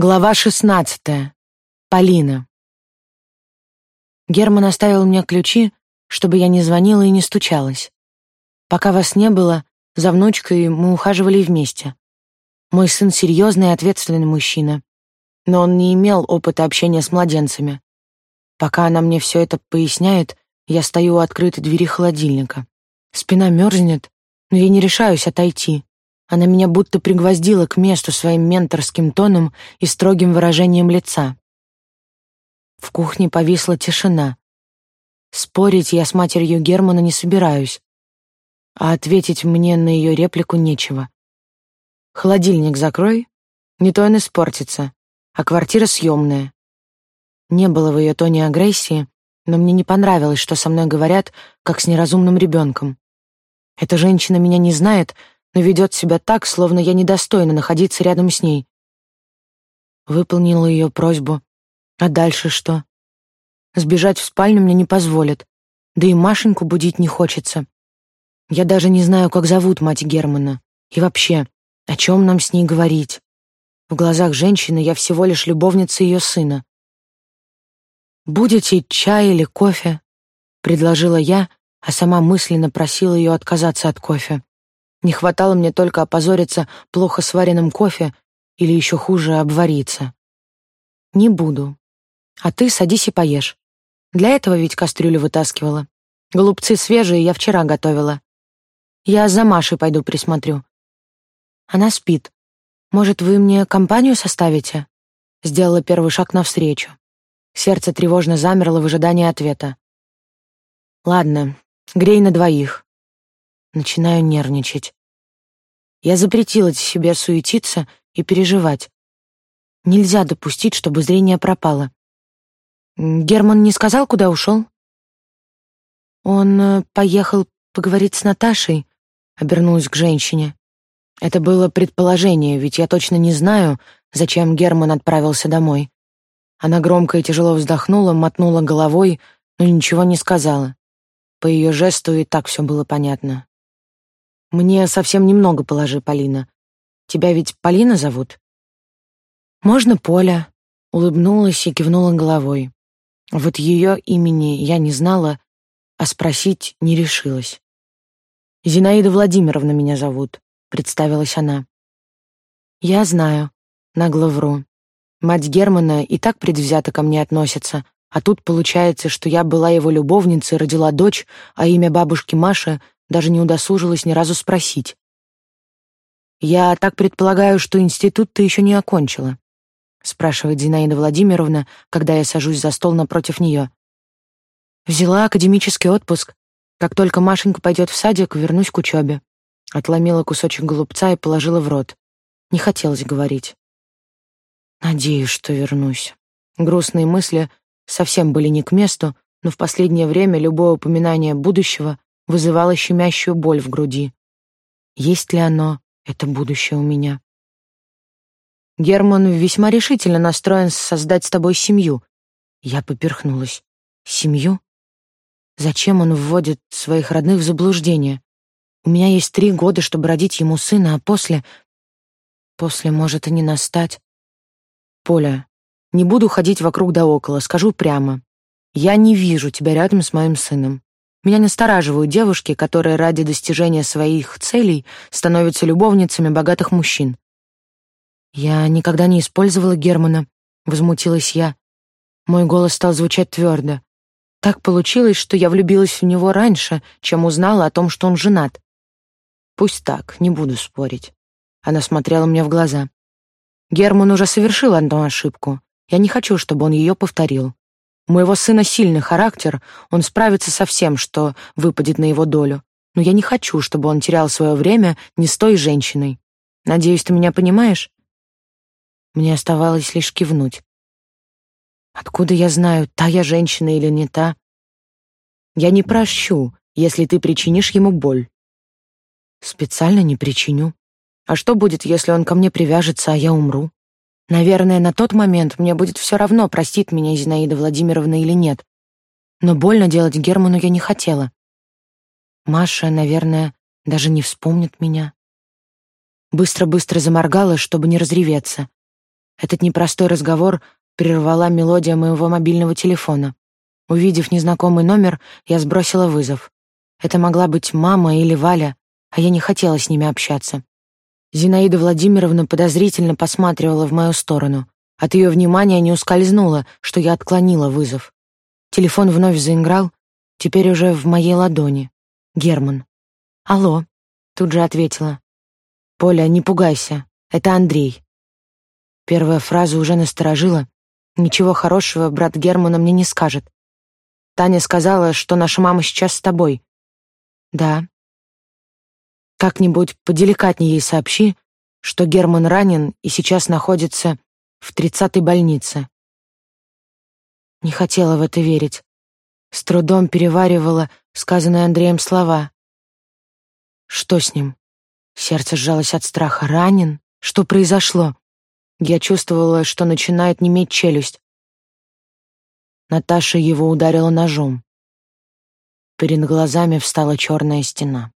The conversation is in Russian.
Глава шестнадцатая. Полина. Герман оставил мне ключи, чтобы я не звонила и не стучалась. Пока вас не было, за внучкой мы ухаживали вместе. Мой сын серьезный и ответственный мужчина, но он не имел опыта общения с младенцами. Пока она мне все это поясняет, я стою у открытой двери холодильника. Спина мерзнет, но я не решаюсь отойти. Она меня будто пригвоздила к месту своим менторским тоном и строгим выражением лица. В кухне повисла тишина. Спорить я с матерью Германа не собираюсь, а ответить мне на ее реплику нечего. «Холодильник закрой, не то он испортится, а квартира съемная». Не было в ее тоне агрессии, но мне не понравилось, что со мной говорят, как с неразумным ребенком. Эта женщина меня не знает, но ведет себя так, словно я недостойна находиться рядом с ней. Выполнила ее просьбу. А дальше что? Сбежать в спальню мне не позволят. Да и Машеньку будить не хочется. Я даже не знаю, как зовут мать Германа. И вообще, о чем нам с ней говорить? В глазах женщины я всего лишь любовница ее сына. «Будете чай или кофе?» — предложила я, а сама мысленно просила ее отказаться от кофе. Не хватало мне только опозориться плохо сваренным кофе или еще хуже обвариться. Не буду. А ты садись и поешь. Для этого ведь кастрюлю вытаскивала. Голубцы свежие я вчера готовила. Я за Машей пойду присмотрю. Она спит. Может, вы мне компанию составите? Сделала первый шаг навстречу. Сердце тревожно замерло в ожидании ответа. Ладно, грей на двоих. Начинаю нервничать. Я запретила себе суетиться и переживать. Нельзя допустить, чтобы зрение пропало. Герман не сказал, куда ушел? Он э, поехал поговорить с Наташей, обернулась к женщине. Это было предположение, ведь я точно не знаю, зачем Герман отправился домой. Она громко и тяжело вздохнула, мотнула головой, но ничего не сказала. По ее жесту и так все было понятно. Мне совсем немного положи, Полина. Тебя ведь Полина зовут? Можно Поля, улыбнулась и кивнула головой. Вот ее имени я не знала, а спросить не решилась. Зинаида Владимировна меня зовут, представилась она. Я знаю, нагло вру. Мать Германа и так предвзято ко мне относится, а тут получается, что я была его любовницей, родила дочь, а имя бабушки Маши даже не удосужилась ни разу спросить. «Я так предполагаю, что институт ты еще не окончила», спрашивает Зинаида Владимировна, когда я сажусь за стол напротив нее. «Взяла академический отпуск. Как только Машенька пойдет в садик, вернусь к учебе». Отломила кусочек голубца и положила в рот. Не хотелось говорить. «Надеюсь, что вернусь». Грустные мысли совсем были не к месту, но в последнее время любое упоминание будущего вызывало щемящую боль в груди. Есть ли оно, это будущее у меня? Герман весьма решительно настроен создать с тобой семью. Я поперхнулась. Семью? Зачем он вводит своих родных в заблуждение? У меня есть три года, чтобы родить ему сына, а после... После может и не настать. Поля, не буду ходить вокруг да около, скажу прямо. Я не вижу тебя рядом с моим сыном. Меня настораживают девушки, которые ради достижения своих целей становятся любовницами богатых мужчин. Я никогда не использовала Германа, возмутилась я. Мой голос стал звучать твердо. Так получилось, что я влюбилась в него раньше, чем узнала о том, что он женат. Пусть так, не буду спорить. Она смотрела мне в глаза. Герман уже совершил одну ошибку. Я не хочу, чтобы он ее повторил. Моего сына сильный характер, он справится со всем, что выпадет на его долю. Но я не хочу, чтобы он терял свое время не с той женщиной. Надеюсь, ты меня понимаешь? Мне оставалось лишь кивнуть. Откуда я знаю, та я женщина или не та? Я не прощу, если ты причинишь ему боль. Специально не причиню. А что будет, если он ко мне привяжется, а я умру? Наверное, на тот момент мне будет все равно, простит меня Зинаида Владимировна или нет. Но больно делать Герману я не хотела. Маша, наверное, даже не вспомнит меня. Быстро-быстро заморгала, чтобы не разреветься. Этот непростой разговор прервала мелодия моего мобильного телефона. Увидев незнакомый номер, я сбросила вызов. Это могла быть мама или Валя, а я не хотела с ними общаться. Зинаида Владимировна подозрительно посматривала в мою сторону. От ее внимания не ускользнуло, что я отклонила вызов. Телефон вновь заиграл, теперь уже в моей ладони. Герман. «Алло», — тут же ответила. «Поля, не пугайся, это Андрей». Первая фраза уже насторожила. Ничего хорошего брат Германа мне не скажет. Таня сказала, что наша мама сейчас с тобой. Да. Как-нибудь поделикатнее ей сообщи, что Герман ранен и сейчас находится в тридцатой больнице. Не хотела в это верить. С трудом переваривала сказанные Андреем слова. Что с ним? Сердце сжалось от страха. Ранен? Что произошло? Я чувствовала, что начинает неметь челюсть. Наташа его ударила ножом. Перед глазами встала черная стена.